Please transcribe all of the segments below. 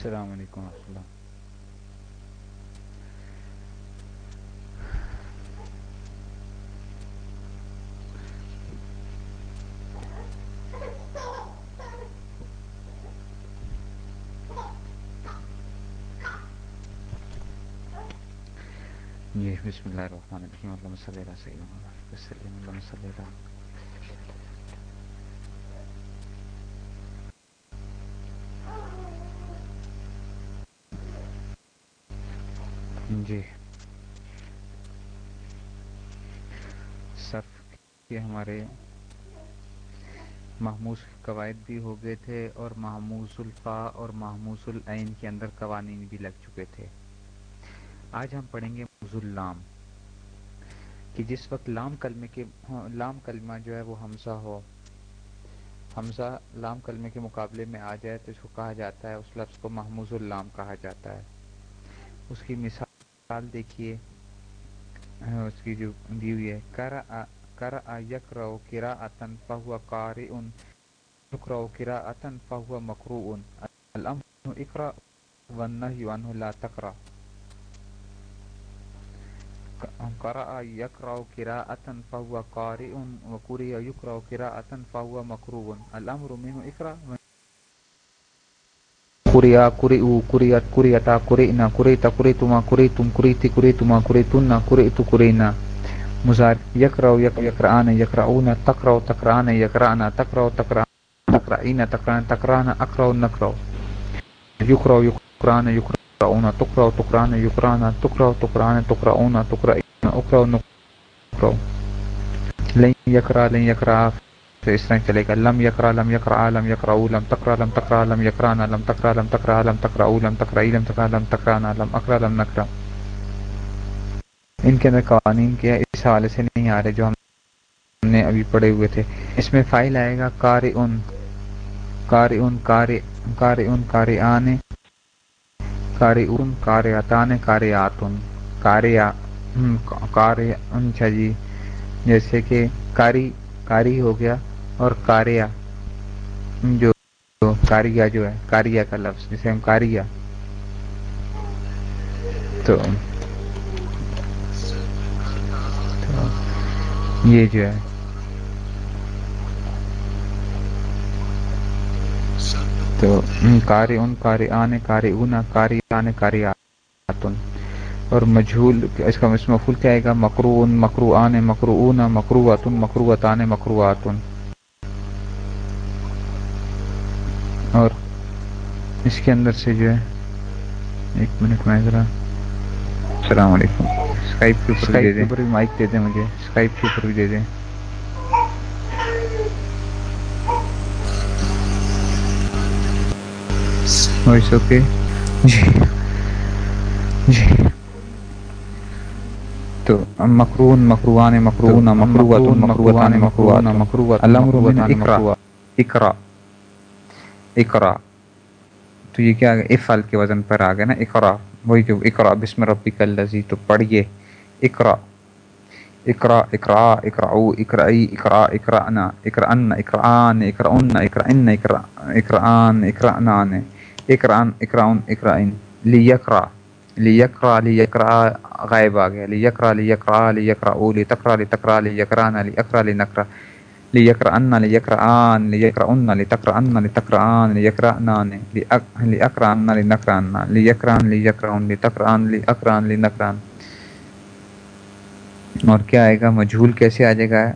السلام علیکم ورحمۃ اللہ۔ جی بسم اللہ الرحمن الرحیم۔ اللہ صلی اللہ سیدنا اللہ صلی اللہ علیہ وسلم۔ جی۔ صرف کے ہمارے محموس قواعد بھی ہو گئے تھے اور محموس الفا اور محموس العین کے اندر قوانین بھی لگ چکے تھے۔ آج ہم پڑھیں گے اللام، کہ جس وقت لام کلمے کے، لام کلمہ جو ہے وہ حمزہ ہو، حمزہ لام کلمے کے مقابلے میں آ جائے تو اس کو کہا جاتا ہے، اس لفظ کو محموز اللام کہا جاتا ہے۔ اس کی مثال مثال دیکھیے اس کی جو دی ہوئی ہے، کر کر یک رو کرا اتن فہو کار ان رو کرا اتن فہو مکرو ان الامن اقرا والنهي عنه لا تقرا قرأ يقرأ قراءة فهو قارئ وقرئ يقرأ قراءة فهو مكروه الأمر منه اقرأ قریا قرئو قریت قریتا قرئنا قریتا قریتما قریتم قریتی قریتما قریتنا قریتو قرینا مزار یقرأ یقرآن یقرؤون تقرأ تقرآن یقرأنا تقرأ تقرأ تقرأین تقرأن تقرأنا اقرأ نقرأ یقرأ یقرآن یقرؤون تقرأ تقرأن یقرأنا تقرأ تقرأن تقرؤون تقرأین اقرأ نقرأ لن یقرأ لن یقرأ تو اس طرح چلے گا۔ لم یکرا لم یکرا لم یکرا لم تکرا لم تکرا لم یکرانا لم تکرا لم تکرا لم تکرا لم تکرا لم تکرا لم تکرانا لم اکرا لم نکرا ان کے اندر قوانین کیا اس حوالے سے نہیں آ رہے جو ہم نے ابھی پڑھے ہوئے تھے۔ اس میں فائل آئے گا کار ان کار ان کار کار ان کار آنے کار ان کار اتانے کار آتن کار کار اچھا جی جیسے کہ کاری کاری ہو گیا۔ اور کاریا جو کاریا جو ہے کاریا کا لفظ، جسے ہم کاریا تو یہ جو ہے، تو کاری ان کاری آنے کاری اونا، کاری آنے کاری آتن۔ اور مجھول، اس کا مفول کیا آئے گا؟ مکرون مکرو آنے مکرو اونا مکرو آتن مکرو اتانے مکرو آتن اور اس کے اندر سے جو ہے ایک منٹ میں ذرا السلام علیکم۔ اسکائپ کے اوپر دے دیں۔ مائک دے دیں مجھے۔ اسکائپ کے اوپر بھی دے دیں۔ وائس اوکے جی۔ جی۔ تو مکرون مکروان مکرون مکروات مکروان مکروات مکروات الامر اقرا اقرا اقرا تو یہ کیا افعل کے وزن پر آ گیا نا اقرا وہی جو اقرا بسم ربک الذی تو پڑھیے۔ اقرا اقرا اقرا اقرعو اقرعی اقرا اقرأنا، اقرأن، اقرآن، اقرأن اقرأن، اقرآن، اقرأنان۔ اقرأن اقرأن اقرأن لیقرأ۔ لیقرأ لیقرأ، غائب آ گیا۔ لیقرأ لیقرأ لیقرأو لتقرأ لتقرأ لیقرأنا، لیقرأ، لنقرأ۔ لیقرأن لیقرآن لیقرأن لتقرأن لتقرآن لیقرأنان لیقرأن لنقرأن لیقرأن لیقرأن لتقرأن لیقرأن لنقرأن اور کیا آئے گا؟ مجھول کیسے آ جائے گا؟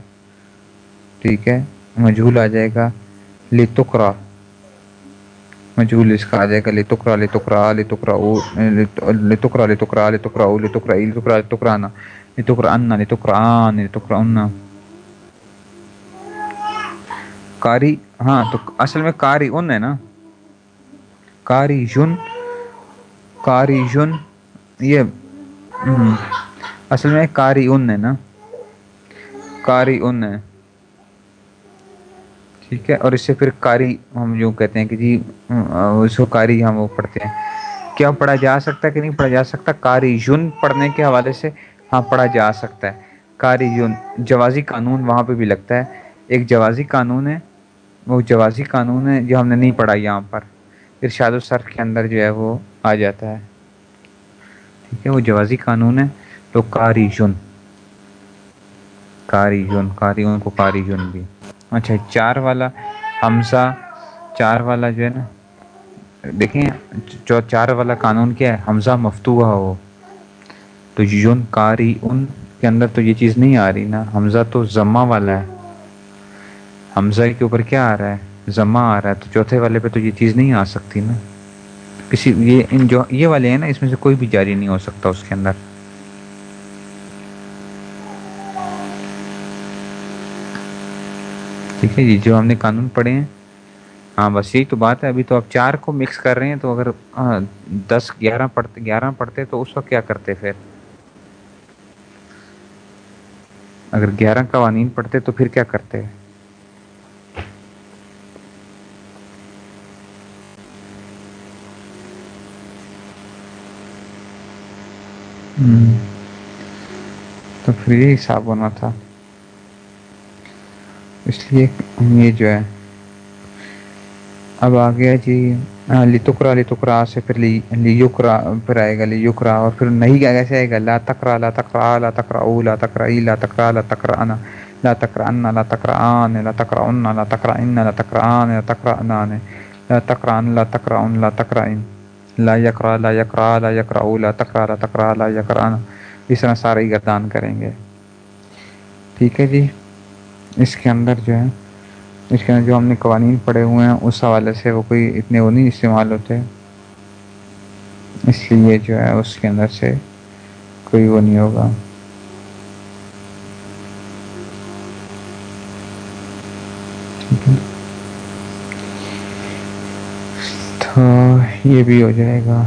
ٹھیک ہے، مجھول آ جائے گا لتقرا مجھول اس کا آ جائے گا لتقرا لتقرا لتقرا او لتقرا لتقرا لتقرا او لتقرا لتقرا لتقرانا لتقرأن لتقرآن لتقرأن۔ کاری ہاں تو اصل میں کاری ان ہے نا کاری جن کاری جن یہ اصل میں کاری ان ہے نا کاری ان ہے ٹھیک ہے اور اس سے پھر کاری ہم جو کہتے ہیں کہ جی اس کو کاری ہم وہ پڑھتے ہیں کیا پڑھا جا سکتا ہے کہ نہیں پڑھا جا سکتا کاری یون پڑھنے کے حوالے سے ہاں پڑھا جا سکتا ہے کاری یون جوازی قانون وہاں پہ بھی لگتا ہے ایک جوازی قانون ہے وہ جوازی قانون ہے جو ہم نے نہیں پڑھا یہاں پر۔ ارشاد الصرف کے اندر جو ہے وہ آ جاتا ہے۔ ٹھیک ہے، وہ جوازی قانون ہے۔ تو کاری جن کاری جن کاری کو کاری جن بھی۔ اچھا چار والا حمزہ، چار والا جو ہے نا، دیکھیں، جو چار والا قانون کیا ہے؟ حمزہ مفتوحہ ہو۔ تو یون کاری ان کے اندر تو یہ چیز نہیں آ رہی نا۔ حمزہ تو ضمہ والا ہے۔ حمزہ کے اوپر کیا آ رہا ہے؟ ضمہ آ رہا ہے، تو چوتھے والے پہ تو یہ چیز نہیں آ سکتی نا۔ کسی، یہ ان جو، یہ والے ہیں نا، اس میں سے کوئی بھی جاری نہیں ہو سکتا اس کے اندر۔ ٹھیک ہے جی جو ہم نے قانون پڑھے ہیں۔ ہاں بس یہی تو بات ہے۔ ابھی تو آپ چار کو مکس کر رہے ہیں، تو اگر ہاں، دس، گیارہ پڑھتے گیارہ پڑھتے، تو اس وقت کیا کرتے پھر؟ اگر گیارہ قوانین پڑھتے تو پھر کیا کرتے؟ تو پھر یہ حساب ہونا تھا اس لیے یہ جو ہے اب آ گیا جی لتکرا لتکرا سے پھر لیوکرا پھر آئے گا لیوکرا اور پھر نہیں کیا کیسے آئے گا لا تکرا لا تکرا لا تکرا او لا تکرا ای لا تکرا لا تکرا انا لا تکرا ان لا تکرا آن لا تکرا ان لا تکرا ان لا تکرا آن لا تکرا انان لا تکرا ان لا تکرا ان لا تکرا ان لا یکرا لا یکرا لا یکرا لا تکرا لا تکرا لا یکرا انا اس طرح سارے گردان کریں گے۔ ٹھیک ہے جی؟ اس کے اندر جو ہے، اس کے اندر جو ہم نے قوانین پڑھے ہوئے ہیں، اس حوالے سے وہ کوئی اتنے وہ نہیں استعمال ہوتے۔ اس لیے جو ہے، اس کے اندر سے کوئی وہ نہیں ہوگا۔ ٹھیک ہے۔ تو یہ بھی ہو جائے گا۔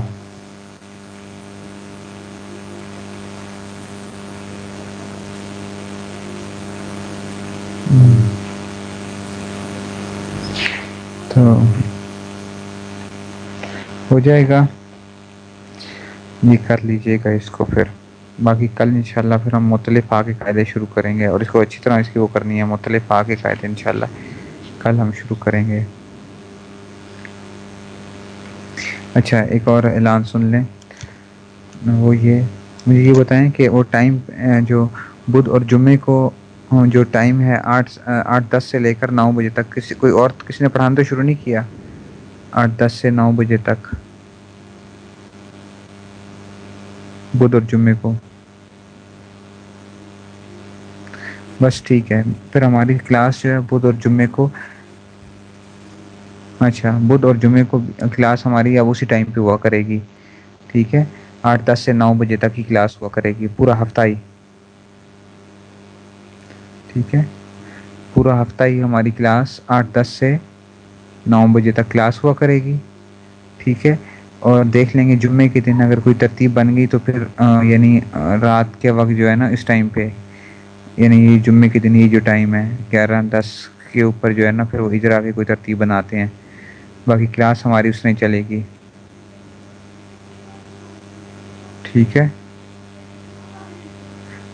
تو ہو جائے گا۔ یہ کر لیجیے گا اس کو پھر۔ باقی کل انشاءاللہ پھر ہم مختلف آ کے قاعدے شروع کریں گے اور اس کو اچھی طرح اس کی وہ کرنی ہے، مختلف آ کے قاعدے انشاءاللہ کل ہم شروع کریں گے۔ اچھا ایک اور اعلان سن لیں۔ وہ یہ، مجھے یہ بتائیں کہ وہ ٹائم جو بدھ اور جمعے کو جو ٹائم ہے، آٹھ آٹھ، دس سے لے کر نو بجے تک، کسی، کوئی اور، کسی نے پڑھانا تو شروع نہیں کیا؟ آٹھ، دس سے نو بجے تک۔ بدھ اور جمعے کو۔ بس ٹھیک ہے۔ پھر ہماری کلاس جو ہے، بدھ اور جمعے کو اچھا بدھ اور جمعے کو کلاس ہماری اب اسی ٹائم پہ ہوا کرے گی، ٹھیک ہے؟ آٹھ دس سے نو بجے تک ہی کلاس ہوا کرے گی، پورا ہفتہ ہی۔ ٹھیک ہے؟ پورا ہفتہ ہی ہماری کلاس آٹھ دس سے نو بجے تک کلاس ہوا کرے گی، ٹھیک ہے؟ اور دیکھ لیں گے جمعے کے دن اگر کوئی ترتیب بن گئی تو پھر یعنی رات کے وقت جو ہے نا، اس ٹائم پہ یعنی یہ جمعے کے دن یہ جو ٹائم ہے، گیارہ دس کے اوپر جو ہے نا، پھر وہ اجرا کی کوئی ترتیب بناتے ہیں۔ باقی کلاس ہماری اس میں چلے گی۔ ٹھیک ہے۔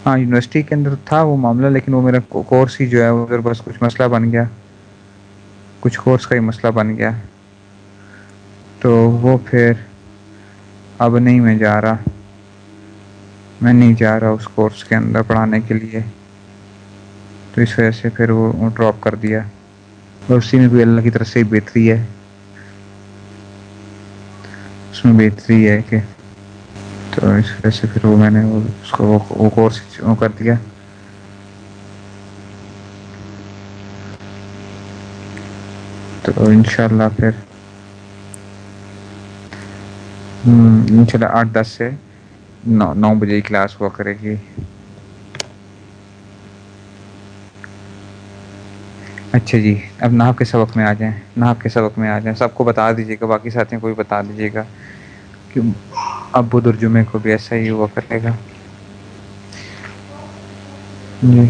ہاں یونیورسٹی کے اندر تھا وہ معاملہ، لیکن وہ میرا کورس ہی جو ہے ادھر بس کچھ مسئلہ بن گیا۔ کچھ کورس کا ہی مسئلہ بن گیا۔ تو وہ پھر اب نہیں میں جا رہا۔ میں نہیں جا رہا اس کورس کے اندر پڑھانے کے لیے۔ تو اس وجہ سے پھر وہ ڈراپ کر دیا۔ اور اسی میں بھی اللہ کی طرف سے بہتری ہے۔ اس میں بہتری ہے کہ تو اس وجہ سے پھر وہ میں نے اس کو وہ کورس کر دیا۔ تو انشاءاللہ پھر انشاءاللہ آٹھ دس سے نو نو بجے کلاس ہوا کرے گی۔ اچھا جی اب ناپ کے سبق میں آ جائیں ناپ کے سبق میں آ جائیں، سب کو بتا دیجیے گا، باقی ساتھیوں کو بھی بتا دیجیے گا کہ اب بدھ اور جمعے کو بھی ایسا ہی ہوا کرے گا۔ جی۔